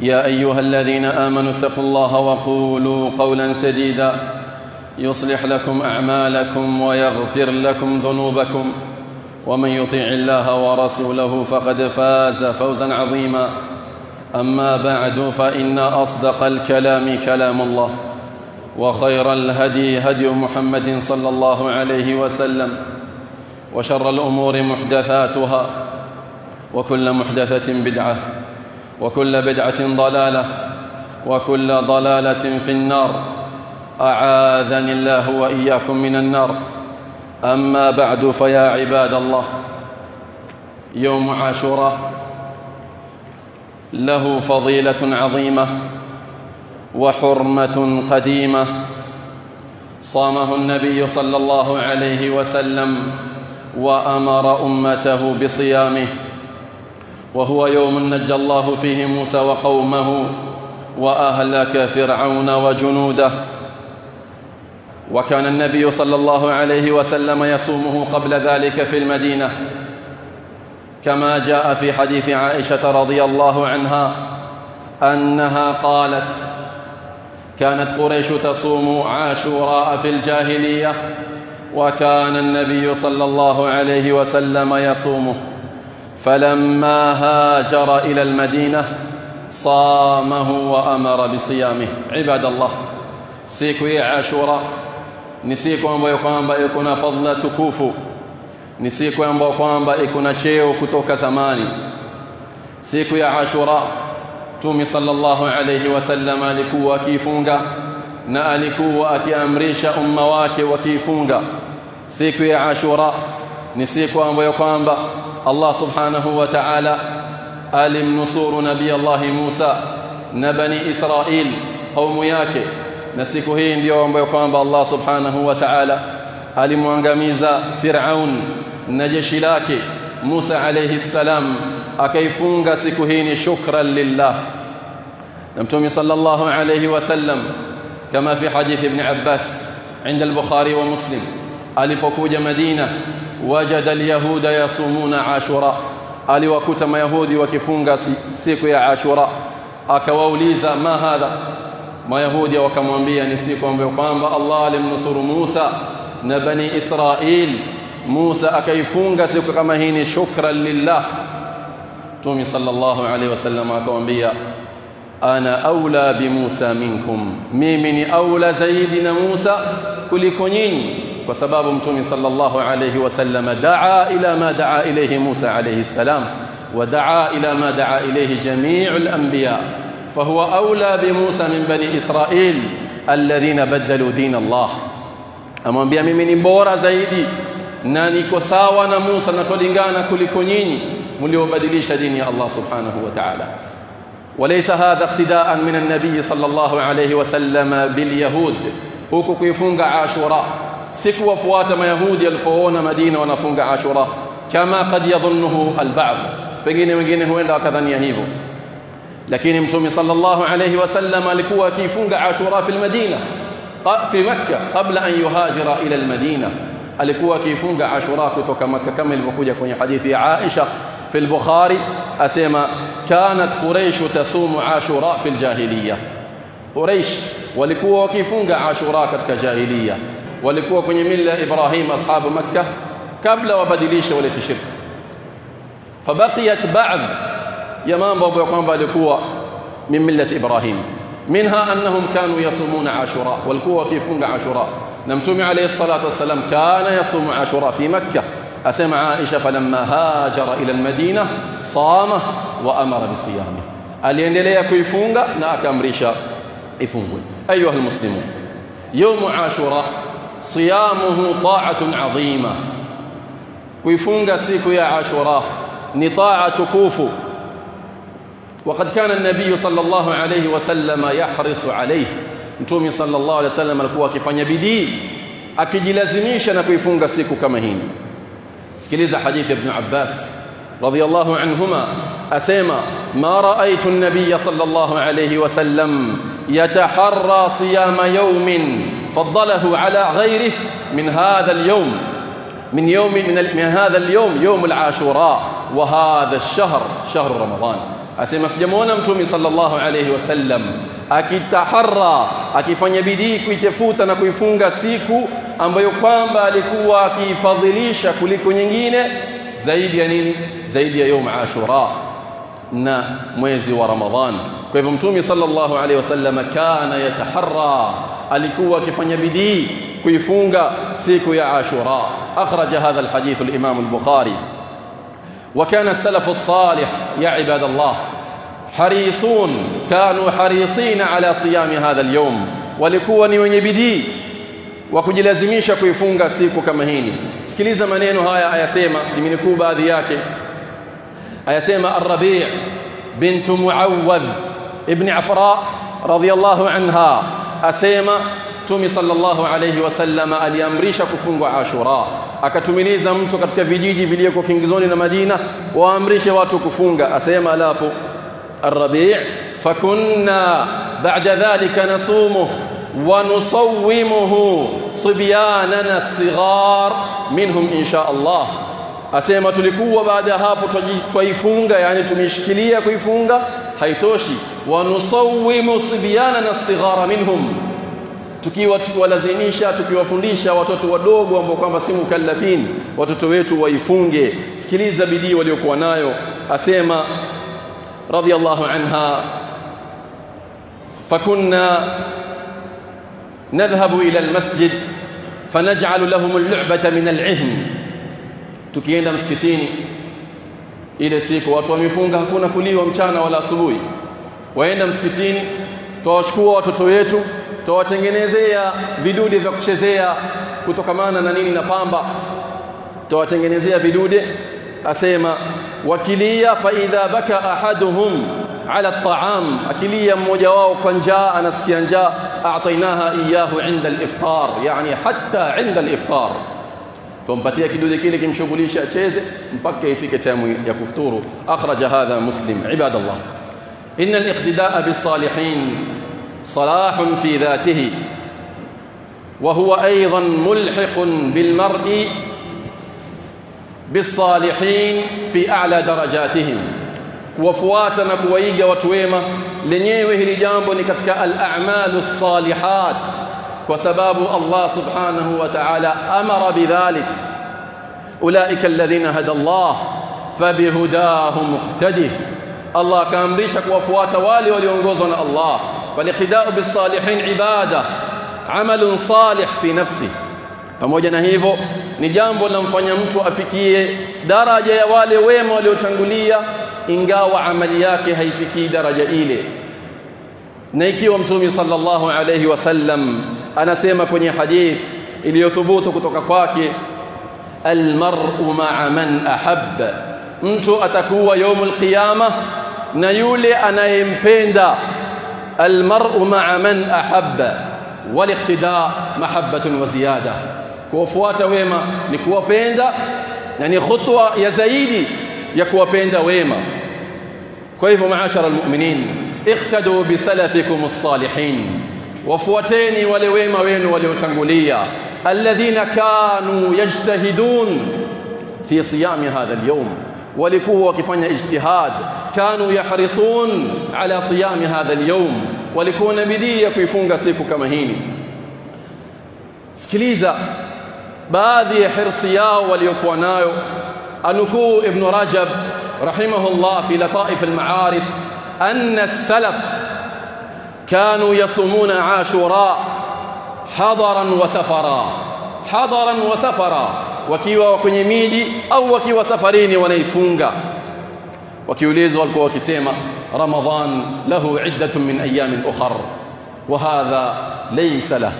يا أيها الذين آمنوا اتقوا الله وقولوا قولا سديدا. يصلح لكم أعمالكم ويغفر لكم ذنوبكم. ومن يطع الله ورسوله فقد فاز فوزا عظيما. أما بعد فإن أصدق الكلام كلام الله وخير الهدي هدي محمد صلى الله عليه وسلم وشر الأمور محدثاتها وكل محدثة بدعة. وكل بدعة ضلالة وكل ضلالة في النار. أعاذني الله وإياكم من النار. أما بعد فيا عباد الله يوم عاشوراء له فضيلة عظيمة وحرمة قديمة صامه النبي صلى الله عليه وسلم وأمر أمته بصيامه. وهو يوم نجى الله فيه موسى وقومه وأهلك فرعون وجنوده. وكان النبي صلى الله عليه وسلم يصومه قبل ذلك في المدينة. كما جاء في حديث عائشة رضي الله عنها أنها قالت كانت قريش تصوم عاشوراء في الجاهلية وكان النبي صلى الله عليه وسلم يصومه. فلما هاجر إلى المدينة صامه وأمر بصيامه. عباد الله سيكو عاشورا نسيكو أمبا يقوم بأيكونا فضل تكوفو. نسيكو أمبا يقوم بأيكونا تشيو كتوك زماني. سيكو عاشورا تومي صلى الله عليه وسلم لكو وكيفونغا نألكو أكي أمريش أمواك وكيفونغا سيكو عاشورا نسيكو أمبا يقوم بأيكونا الله سبحانه وتعالى ألم نصور نبي الله موسى نبني إسرائيل أو مياك نسكهين ديوان بيقوان بالله سبحانه وتعالى. ألم وانقميز فرعون نجشلاك موسى عليه السلام أكيفونغ سكهين شكرا لله. نمتومي صلى الله عليه وسلم كما في حديث ابن عباس عند البخاري ومسلم. ألفكوج مدينة wajada alyahuda yasumuna ashura aliwakuta mayahudi wakifunga siku ya ashura akawauliza ma hadha mayahudi wakamwambia ni siku ambayo kwamba Allah alimnusuru Musa na bani Israil Musa akaifunga siku kama hii ni shukran lillah Mtume sallallahu alaihi wasallam akamwambia أنا أولى بموسى منكم. ميمن أولى زيدنا موسى كلكنين وسباب متومي صلى الله عليه وسلم دعا إلى ما دعا إليه موسى عليه السلام ودعا إلى ما دعا إليه جميع الأنبياء. فهو أولى بموسى من بني إسرائيل الذين بدلوا دين الله. أما أنبياء ميمن بورا زيدي ناني كساوانا موسى نقول إنغانا كلكنين مليو بدليش دين الله سبحانه وتعالى. وليس هذا اقتداء من النبي صلى الله عليه وسلم باليهود huku kuifunga ashura siku wafuata mayahudi alipoona madina wanafunga ashura kama kad yadhunnuhu alba'd pengine wengine huenda wakadhania hivyo lakini mtume sallallahu alayhi wasallam alikuwa akifunga ashura fi almadina fi makkah qabla an yuhajira ila almadina alikuwa akifunga ashura kutoka makkah kama ilivyokuja kwenye hadithi ya Aisha في البخاري أسمى كانت قريش تصوم عاشوراء في الجاهلية. قريش wakifunga ashura katika jahiliya walikuwa kwenye mila Ibrahim ashabu makkah kabla wabadilishe wale shirki fabaqiyat ba'd ya mambo ambayo kwamba من ملة إبراهيم. منها أنهم كانوا يصومون عاشوراء والكوة كيفون عاشوراء. نمتم عليه الصلاة والسلام كان يصوم عاشوراء في مكة. أسمع عائشة فلما هاجر إلى المدينة صام وأمر بصيامه. ألين لي كيفونغا ناك أمريشا أيها المسلمون يوم عاشوراء صيامه طاعة عظيمة. كيفونغا سيكو يا عاشوراء نطاعة كوفو وقد كان النبي صلى الله عليه وسلم يحرص عليه. نتومي صلى الله عليه وسلم الكوكي فانيبدي أكيد لازميشا نكيفونغا سيكو كما هيني sikiliza hadithi ibn Abbas رضي الله عنهما أسيما ما رأيت النبي صلى الله عليه وسلم يتحرى صيام يوم فضله على غيره من هذا اليوم من يوم من, من هذا اليوم يوم العاشوراء وهذا الشهر شهر رمضان asema sijamuona mtume sallallahu alayhi wasallam akitaharra akifanya bidii kuitafuta na kuifunga siku ambayo kwamba alikuwa akiifadhilisha kuliko nyingine zaidi ya nini zaidi ya يوم ashura na mwezi wa ramadhan kwa hivyo mtume sallallahu alayhi wasallam kana yataharra alikuwa akifanya bidii kuifunga siku ya ashura akhraja hadha alhadith al-imam al-bukhari وكان السلف الصالح يا عباد الله حريصون كانوا حريصين على صيام هذا اليوم. ولكوني من يبدي وكجلزميش كيفونغا سيكو كما هيني سكلي زمانين هايا أيسيما لمن كوبا ذياك أيسيما الربيع بنت معوذ ابن عفراء رضي الله عنها. أسيما Mtume sallallahu alayhi wasallam aliamrisha kufungwa Ashura akatumiliza mtu katika vijiji vilivyoko kingizoni na Madina waamrishe watu kufunga asema alafu الربيع فكنا بعد ذلك نصومه ونصومه صبياننا الصغار منهم إن شاء الله asema tulikuwa baada hapo twaifunga yani tumeshikilia kuifunga haitoshi wanusawimu sibyana na sighara minhum tukiwa tuwalazimisha tukiwafundisha watoto wadogo ambao kwamba si mukallafin watoto wetu waifunge sikiliza bidii waliokuwa nayo asema radiyallahu anha fakunna نذهب إلى المسجد فنجعل لهم اللعبة من العهن tukienda msikitini ile siku watu wamefunga hakuna kuliwa mchana wala asubuhi waenda msikitini tuwachukua watoto wetu tuwatengenezea vidude vya kuchezea kutokamana na nini na pamba tuwatengenezea vidude asema wakilia fa idha baka ahaduhum ala at'am akilia mmoja wao kwa njaa anasikia njaa a'tainaha iyahu inda al-iftar yani hatta inda al-iftar tumpatia kidude kile kimshughulisha acheze mpaka ifike tamu ya kufuturu akhraja hadha muslim ibadallah inna al-iqtidaa bis-salihin صلاح في ذاته. وهو أيضا ملحق بالمرء بالصالحين في أعلى درجاتهم. وفواتنا كويجا وتويما لنيوه لجانب نكتشاء الأعمال الصالحات. وسباب الله سبحانه وتعالى أمر بذلك. أولئك الذين هدى الله فبهداهم اقتده الله كان بيشك وفوات والي وليونقوزنا الله. Faliqtida'u bis-salihin ibada amalun salih fi nafsi pamoja na hivyo ni jambo linamfanya mtu afikie daraja ya wale wema waliotangulia ingawa amali yake haifikii daraja ile na ikiwa mtume sallallahu alayhi wasallam anasema kwenye hadith iliyothubutu kutoka kwake almar'u ma'a man ahabba mtu atakuwa yaumul qiyama na yule anayempenda المرء مع من أحب والاقتداء محبة وزيادة. كوفوات ويما؟ نكوى يعني خطوة يا زيدي يا فيندا ويما؟ كيف معاشر المؤمنين؟ اقتدوا بسلفكم الصالحين. وفوتيني ولويما وين وليوتنغولية الذين كانوا يجتهدون في صيام هذا اليوم. Walikuwa wakifanya ijtihad kanu yahrisun ala siyami hadha al-yawm walikuwa na bidii ya kuifunga siku kama hii sikiliza baadhi ya hirsi yao waliokuwa nayo anukuu ibn rajab rahimahullah fi lataif al-ma'arif أن السلف كانوا يصومون عاشوراء حضرا وسفرا حضرا وسفرا wakiwa kwenye miji au wakiwa safarini wanaifunga wakiulizwa walikuwa wakisema ramadhan lahu iddatun min ayamin ukhar wa hadha laysa lahu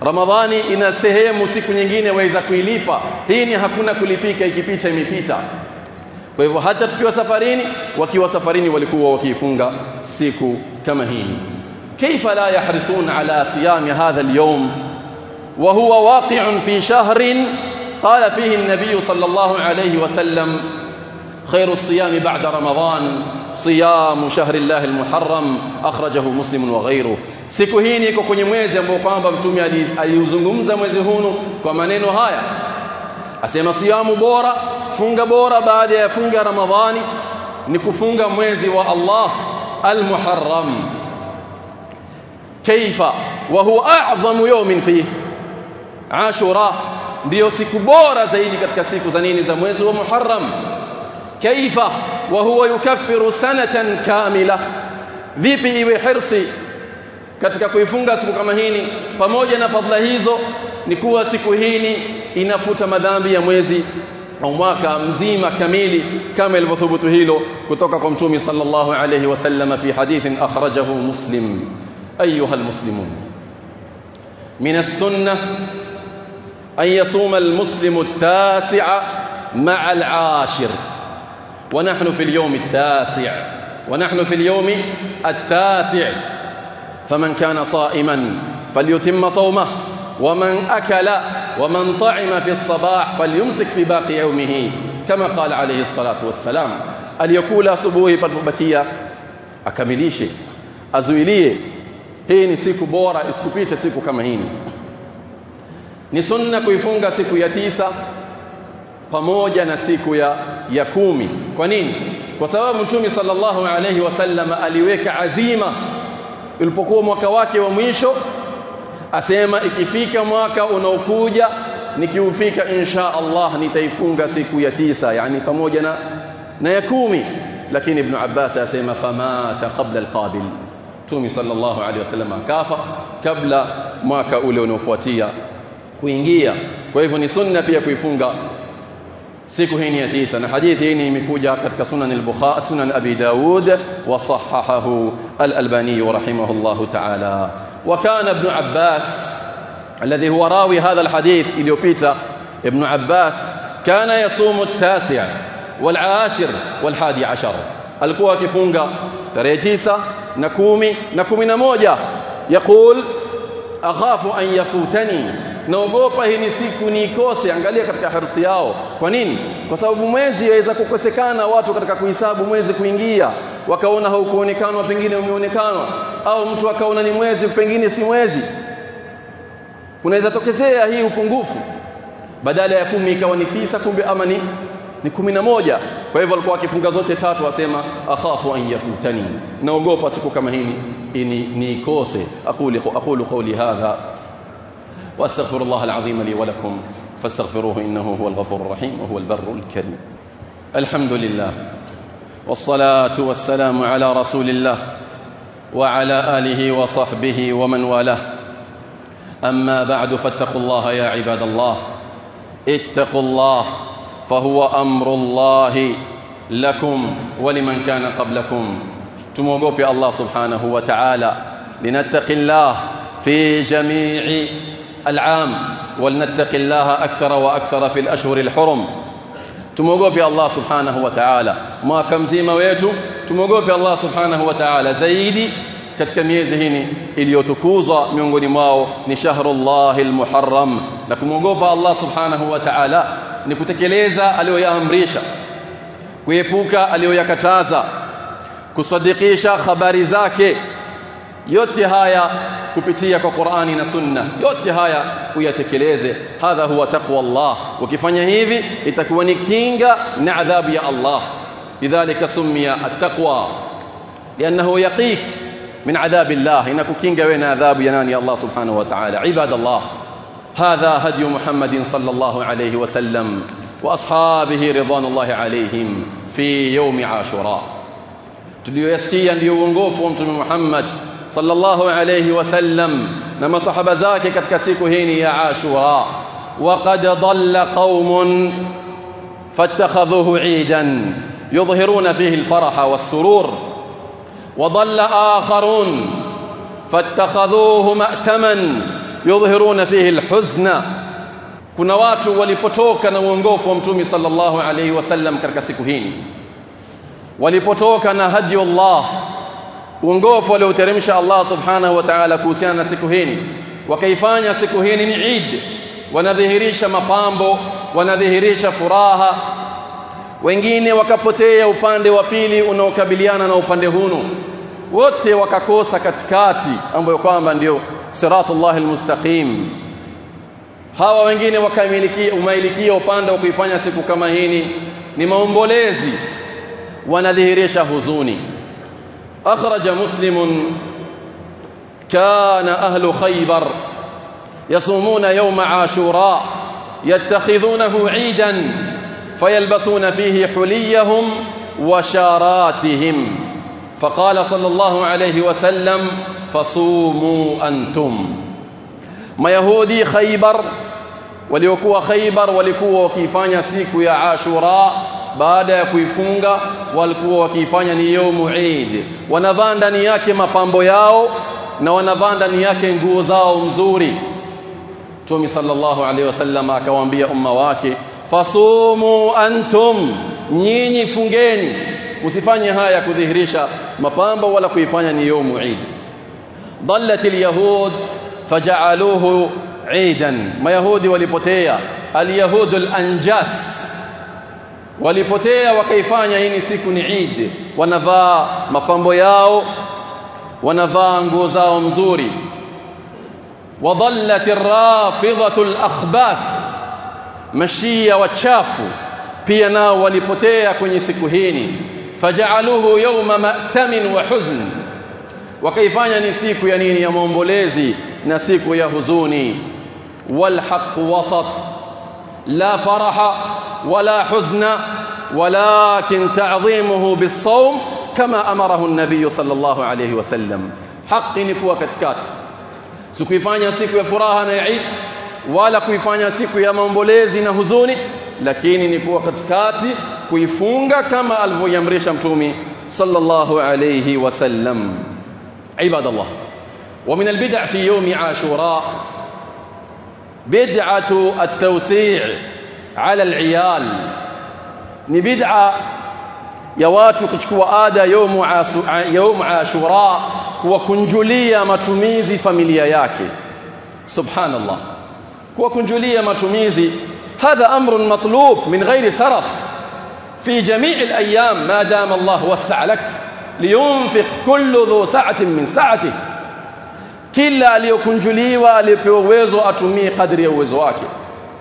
ramadhani ina sehemu siku nyingine waweza kuilipa hii ni hakuna kulipika ikipita imepita kwa hivyo hata tukiwa safarini wakiwa safarini walikuwa wakifunga siku kama hii كيف لا يحرصون على صيام هذا اليوم وهو واقع في شهر قال فيه النبي صلى الله عليه وسلم خير الصيام بعد رمضان صيام شهر الله المحرم أخرجه مسلم وغيره siku hii ni iko kwenye mwezi ambao kwamba mtume aliuzungumza mwezi huu kwa maneno haya asema siyamu bora funga bora baada ya funga ramadhani ni kufunga mwezi wa Allah al-Muharram kaifa wa huwa a'zamu yawmin fihi Ashura ndio siku bora zaidi katika siku za nini za mwezi wa Muharram kaifa wa huwa yukaffiru sanatan kamila vipi iwe hirsi katika kuifunga siku kama hii pamoja na fadhila hizo ni kuwa siku hii inafuta madhambi ya mwezi au mwaka mzima kamili kama ilivyothubutu hilo kutoka kwa mtume sallallahu alayhi wasallam fi hadithin akhrajahu muslim ayuha almuslimun min as-sunnah an yasuma almuslimu at-tasi'a ma'a al-'ashir ونحن في اليوم التاسع. ونحن في اليوم التاسع. فمن كان صائما فليتم صومه ومن أكل ومن طعم في الصباح فليمسك في باقي يومه كما قال عليه الصلاة والسلام. aliyokula asubuhi palipobakia akamilishe azuilie hii ni siku bora siku kama hii ni sunna kuifunga siku ya tisa pamoja na siku ya ya kumi kwa nini kwa sababu mtume sallallahu alayhi wasallam aliweka azima ilipokuwa mwaka wake wa mwisho asema ikifika mwaka unaokuja nikiufika insha Allah nitaifunga siku ya tisa yani pamoja na na ya kumi lakini ibn Abbas asema famata qabla alqabil Mtume sallallahu alaihi wasallam akafa kabla mwaka ule unaofuatia kuingia kwa hivyo ni sunna pia kuifunga siku hii ya tisa na hadithi hii imekuja katika sunan al-Bukhari sunan Abi Daud wa sahahahu al-Albani rahimahullah ta'ala wa kana ibn Abbas alladhi huwa rawi hadha al-hadith iliyopita ibn Abbas kana yasumu at-tasi' wal-ashir wal-hadi ashar alikuwa akifunga tarehe tisa na kumi na kumi na moja yaqul akhafu an yafutani naogopa hii ni siku niikose angalia katika harusi yao. Kwa nini? Kwa sababu mwezi yaweza kukosekana watu katika kuhesabu mwezi kuingia wakaona haukuonekana pengine umeonekana au mtu akaona ni mwezi pengine si mwezi. Kunaweza tokezea hii upungufu. Badala ya kumi ikawa ni tisa kumbe ama ni ni kumi na moja. Kwa hivyo alikuwa akifunga zote tatu asema akhafu an yafutani. Naogopa siku kama hili ni nikose aqulu aqulu qawli hadha واستغفر الله العظيم لي ولكم فاستغفروه إنه هو الغفور الرحيم وهو البر الكريم. الحمد لله والصلاة والسلام على رسول الله وعلى آله وصحبه ومن والاه. أما بعد فاتقوا الله يا عباد الله. اتقوا الله فهو أمر الله لكم ولمن كان قبلكم. تموغوبي الله سبحانه وتعالى لنتقي الله في جميع العام ولنتقي الله أكثر وأكثر في الأشهر الحرم تموغوبي الله سبحانه وتعالى ما كم زيما ويتو تموغوبي الله سبحانه وتعالى زيدي katika miezi hii iliyotukuzwa miongoni mwao ni shahrullah almuharram na kumwogopa Allah subhanahu wa ta'ala ni kutekeleza aliyoyaamrisha kuepuka aliyoyakataza kusadikisha habari zake yote haya kupitia kwa Qur'ani na Sunna yote haya uyatekeleze hadha huwa taqwa Allah ukifanya hivi itakuwa ni kinga na adhabu ya Allah lidhalika summiya at-taqwa lianahu yaqiq min adhab Allah inakukinga wewe na adhabu ya nani Allah subhanahu wa ta'ala ibadallah هذا هدي محمد صلى الله عليه وسلم واصحابه رضوان الله عليهم في يوم عاشوراء tuliyoyasikia ndio uongofu wa mtume Muhammad صلى الله عليه وسلم. نما صحب ذاك كتك سيكهيني يا عاشورا وقد ضل قوم فاتخذوه عيدا يظهرون فيه الفرح والسرور. وضل آخرون فاتخذوه مأتما يظهرون فيه الحزن. كنا واتوا وليبوتوكا نوانقوف ومتومي صلى الله عليه وسلم كركسكهين وليبوتوكا نهدي الله uongofu alioteremsha Allah subhanahu wa ta'ala kuhusiana na siku hii wakaifanya siku hii ni Eid. Wanadhihirisha mapambo wanadhihirisha furaha. Wengine wakapotea upande wa pili unaokabiliana na upande huno wote wakakosa katikati ambayo kwamba ndio siratullah almustaqim. Hawa wengine wakamilikia umailikia upande wa kuifanya siku kama hii ni maombolezi. Wanadhihirisha huzuni akhraja muslimun kana ahlu khaybar يصومون يوم عاشوراء يتخذونه عيدا فيلبسون فيه حليهم وشاراتهم. فقال صلى الله عليه وسلم فصوموا أنتم. ما يهودي خيبر waliokuwa Khaybar walikuwa wakifanya siku ya Ashura baada ya kuifunga walikuwa wakifanya ni yaumu Eid wanavaa ndani yake mapambo yao na wanavaa ndani yake nguo zao mzuri Mtume sallallahu alaihi wasallam akawaambia umma wake fasumu antum nyinyi fungeni usifanye haya kudhihirisha mapambo wala kuifanya ni yaumu Eid ضلت اليهود فجعلوه عيدا mayahudi walipotea alyahud alanjas walipotea wakaifanya hii siku ni Eid wanavaa mapambo yao wanavaa nguo zao mzuri وظلت الرافضه الاخباث mashia wachafu pia nao walipotea kwenye siku hii faja'aluhu yawma ma'tamin wa huzn wakaifanya ni siku ya nini ya maombolezi na siku ya huzuni والحق وسط لا فرح ولا حزن ولكن تعظيمه بالصوم كما أمره النبي صلى الله عليه وسلم. حق نكوى كتكات سكوى فانيا سكوى فراها نعيد ولا كوى فانيا سكوى منبوليزي نهزوني لكن نكوى كتكات كوى فونغا كما ألفو يمريش أمتومي صلى الله عليه وسلم عباد الله ومن البدع في يوم عاشوراء بدعة التوسيع على العيال. ني يا watu kuchukua ada يوم يوم عاشوراء وكنجليه matumizi familia yake سبحان الله وكنجليه matumizi هذا أمر مطلوب من غير صرف في جميع الأيام ما دام الله وسع لك لينفق كل ذو سعة من سعته. كلا ليكنجليه وليpewa uwezo atumie kadri ya uwezo wake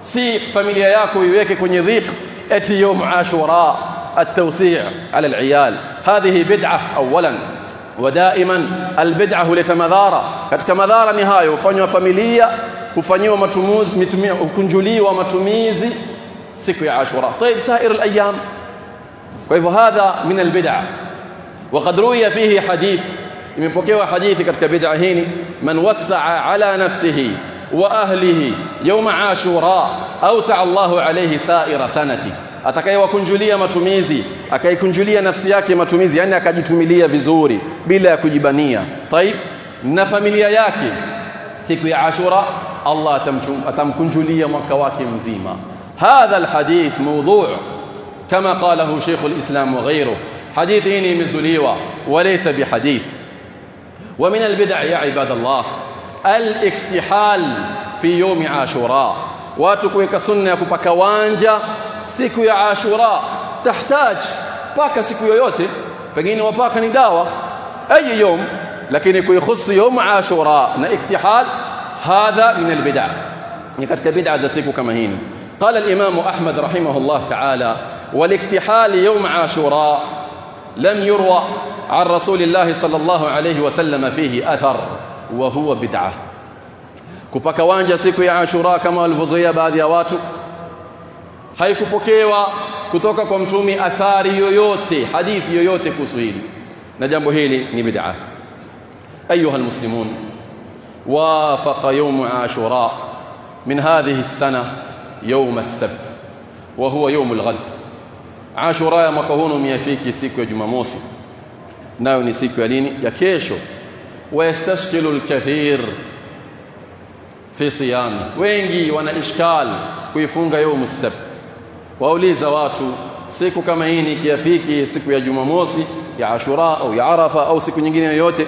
si familia yako iweke kwenye dhiq eti يوم عاشوراء التوسيع على العيال هذه بدعه اولا ودائما البدعه huleta madhara katika madhara ni hayo kufanywa familia kufanywa matumizi mitumia kunjuliwa matumizi siku ya Ashura طيب سائر kwa hivyo hadha min albid'a وقد روي فيه حديث imepokewa hadithi katika bid'a hii man wasa'a ala nafsihi wa ahlihi yawm ashura awsa Allahu alayhi sa'ira sanati atakayewakunjulia matumizi akaikunjulia nafsi yake matumizi yani akajitumilia vizuri bila ya kujibania طيب na familia yake siku ya ashura Allah atamkunjulia mwaka wake mzima hadha alhadith mawdu' kama qalahu Sheikh al-Islam wa ghayruhu hadithi hii imezuliwa walaysa bihadith ومن البدع يا عباد الله الاكتحال في يوم عاشوراء watu kuweka sunna ya kupaka wanja siku ya Ashura tahtaj paka siku yoyote pengine wapaka ni dawa ayi yom lakini kuihusu yom Ashura na iktihal hadha min albid'a ni katika bid'a za siku kama hii قال الامام احمد رحمه الله تعالى والاكتحال يوم عاشوراء لم يروى عن رسول الله صلى الله عليه وسلم فيه أثر وهو بدعة kupaka wanja siku ya Ashura kama walivyozoea baadhi ya watu haikupokewa kutoka kwa mtumi athari yoyote hadithi yoyote kuhusu hili na jambo hili ni bid'a ayuha almuslimun وافق يوم عاشوراء من هذه السنة يوم السبت وهو يوم الغد عاشوراء mwaka huu umefiki siku ya Jumamosi nayo ni siku ya lini ya kesho wayastashghilu alkathir fi siyam wengi wana ishkal kuifunga يوم السبت wauliza watu siku kama hii ni kiafiki siku ya Jumamosi ya Ashura au ya Arafa au siku nyingine yoyote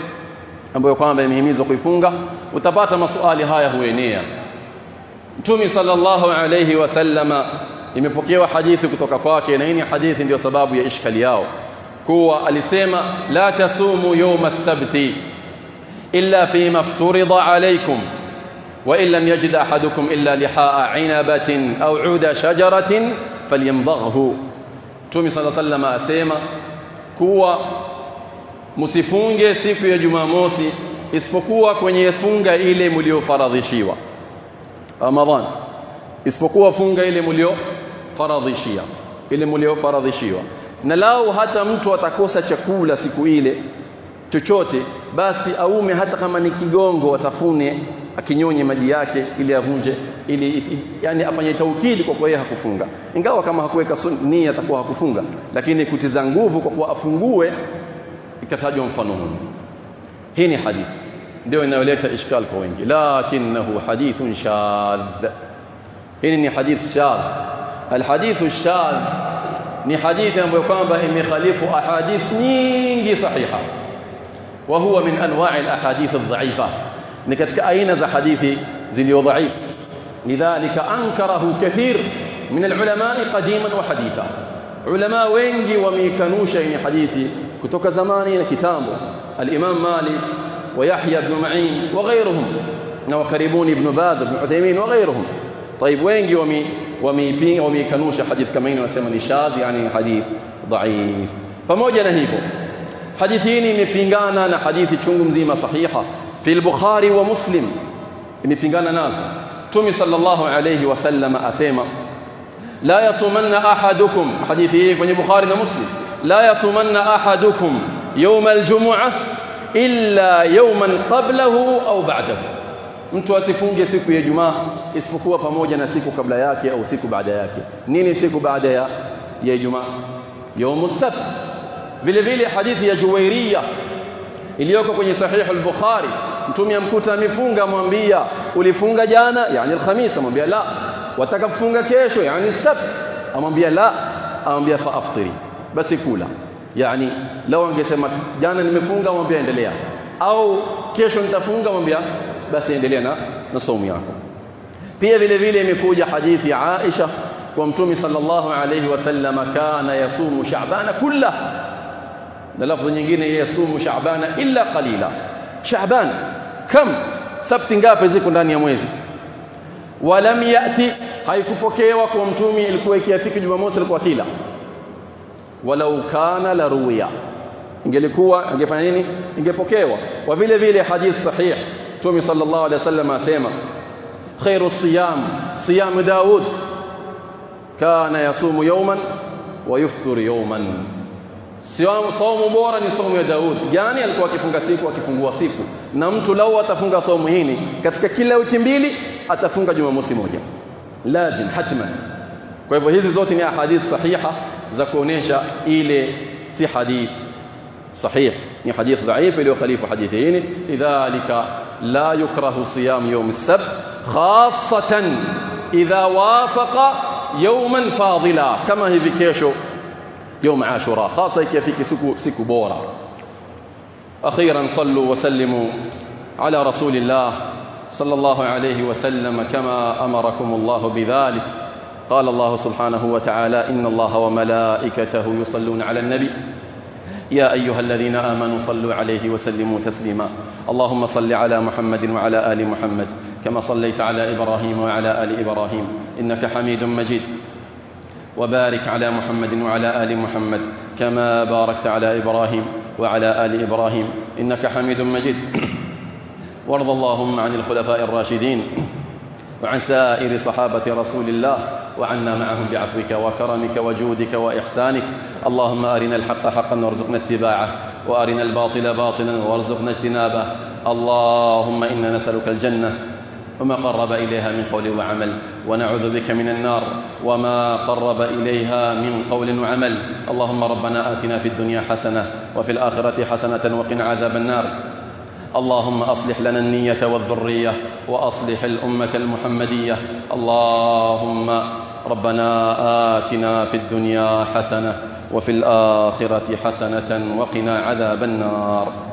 ambayo kwamba imehimizwa kuifunga utapata maswali haya huenea Mtume sallallahu alayhi wasallama imepokewa hadithi kutoka kwake na hii hadithi ndio sababu ya ishkali yao kuwa alisema la tasumu yawma as-sabti fi mafturida alaykum wa in lam yajid ahadukum illa lihaa 'inabatin aw 'uda shajaratin falyamdaghu Mtume alayhi wasallama asema kuwa msifunge siku ya Jumamosi isipokuwa kwenye funga ile mliofaradhishiwa Ramadhan isipokuwa funga ile mliofaradhishia ile mliofaradhishiwa na lao hata mtu atakosa chakula siku ile chochote basi aume hata kama ni kigongo atafune akinyonye maji yake ili avunje ili yani afanye taukidi kwa kuwa yeye hakufunga. Ingawa kama hakuweka nia atakuwa hakufunga lakini kutiza nguvu kwa kuwa afungue ikatajwa mfano huu hii ni hadithi ndio inayoleta ishkal kwa wengi. Lakinahu hadithun shadh. Hii ni hadith shadh. Alhadithu shadh ni hadithi ambayo kwamba imekhalifu ahadith nyingi sahiha وهو من أنواع الأحاديث الضعيفة. نكتك أين ذا حديثي زليو ضعيف؟ لذلك أنكره كثير من العلماء قديما وحديثا. علماء وينجي وميكانوش إن حديثي كتوك زمانين كتابه الإمام مالي ويحيى بن معين وغيرهم. وقريبون بن باز بن عثيمين وغيرهم. طيب وينجي ومي ومي ومي كانوش حديث كمين وسمني شاذ يعني حديث ضعيف. فموجنا هيكم حديث هني مفينغانا نا حديث تشونغ مزيما صحيحة. في البخاري ومسلم مفينغانا ناس. تومي صلى الله عليه وسلم اسما لا يصومن أحدكم. حديث هي في البخاري ومسلم لا يصومن أحدكم يوم الجمعة إلا يوما قبله أو بعده. mtu asifunge siku ya jumaa isipokuwa pamoja na siku kabla yake au siku baada yake nini siku baada ya ya jumaa yaumus sabt vile vile hadithi ya Juwairiya iliyoko kwenye sahih al-Bukhari mtume amkuta amefunga mwambia ulifunga jana yani alhamis amwambia la wataka kufunga kesho yani sabt amwambia la amwambia fa aftiri basi kula yani lao angesema jana nimefunga amwambia endelea au kesho nitafunga amwambia basi endelea na na saumu yako pia vile vile imekuja hadithi ya Aisha kwa mtume sallallahu alayhi wasallam kana yasumu sha'bana kullah na lafzi nyingine yasumu sha'bana illa qalila sha'ban kam sabti ngapi ziko ndani ya mwezi walam yati haikupokewa kwa mtume ilikuwa ikiafiki jumamosi ilikuwa kila walau kana la ruya ingelikuwa ingefanya nini ingepokewa kwa vile vile hadith sahih mtume sallallahu alaihi wasallam asema khairu siyam siyam daud kana yasumu yawman wa yufṭiru yawman saumu bora ni saumu ya Daud yani alikuwa akifunga siku akifungua siku na mtu lau atafunga saumu hii katika kila wiki mbili atafunga jumamosi moja lazim hatman kwa hivyo hizi zote ni ahadith sahiha za kuonesha ile si hadith sahih ni hadith dhaif iliyo khalifu hadithi hii لذلك لا يكره صيام يوم السبت خاصة إذا وافق يوما فاضلا kama hivi kesho يوم عاشوراء خاصة ikafika siku, siku bora. أخيرا صلوا وسلموا على رسول الله صلى الله عليه وسلم كما أمركم الله بذلك. قال الله سبحانه وتعالى إن الله وملائكته يصلون على النبي. يا أيها الذين آمنوا صلوا عليه وسلموا تسليما. اللهم صل على محمد وعلى آل محمد كما صليت على إبراهيم وعلى آل إبراهيم. إنك حميد مجيد. وبارك على محمد وعلى آل محمد كما باركت على إبراهيم وعلى آل إبراهيم. إنك حميد مجيد. وارض اللهم عن الخلفاء الراشدين وعن سائر صحابة رسول الله وعنا معهم بعفوك وكرمك وجودك وإحسانك. اللهم أرنا الحق حقا وارزقنا اتباعه وأرنا الباطل باطلا وارزقنا اجتنابه. اللهم إنا نسألك الجنة وما قرب إليها من قول وعمل ونعوذ بك من النار وما قرب إليها من قول وعمل. اللهم ربنا آتنا في الدنيا حسنة وفي الآخرة حسنة وقنا عذاب النار. اللهم أصلح لنا النية والذرية وأصلح الأمة المحمدية. اللهم ربنا آتنا في الدنيا حسنة وفي الآخرة حسنة وقنا عذاب النار.